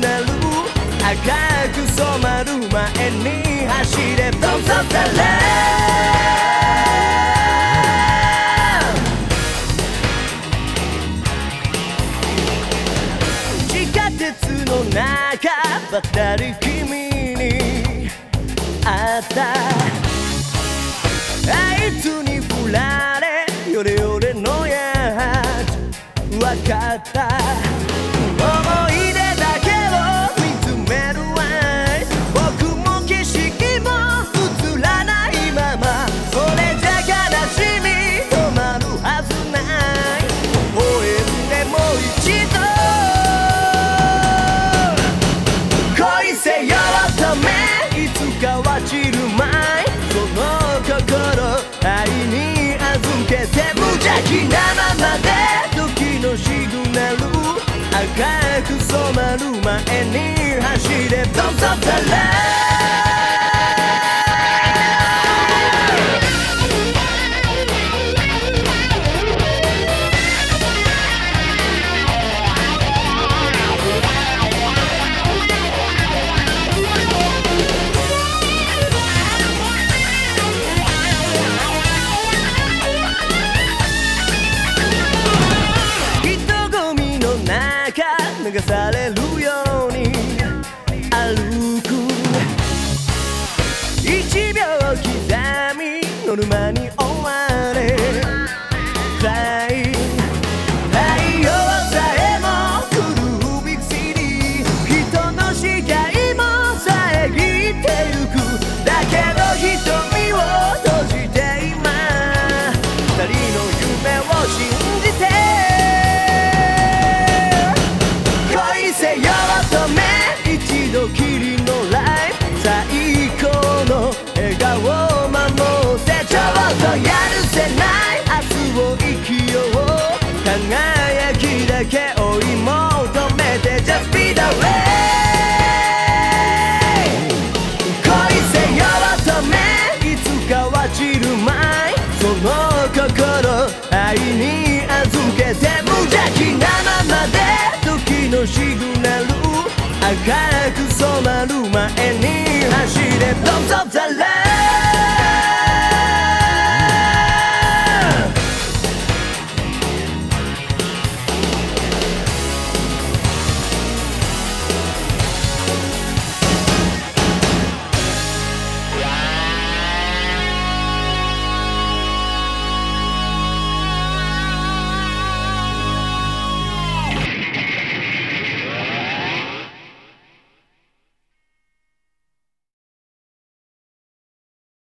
なままで時のシグナル赤く染まる前に走れ。Don't stop the love 地下鉄の中ばったり君に会った。あいつに振られヨレヨレのやつ。わかった。せよためいつかは散る前その心愛に預けて無邪気なままで時のシグナル赤く染まる前に走れ Don't stop the love 流されるよ。よ乙女一度きりのライブ最高の笑顔を守ってちょっとやるせない明日を生きよう。輝きだけ追い求めて Just be the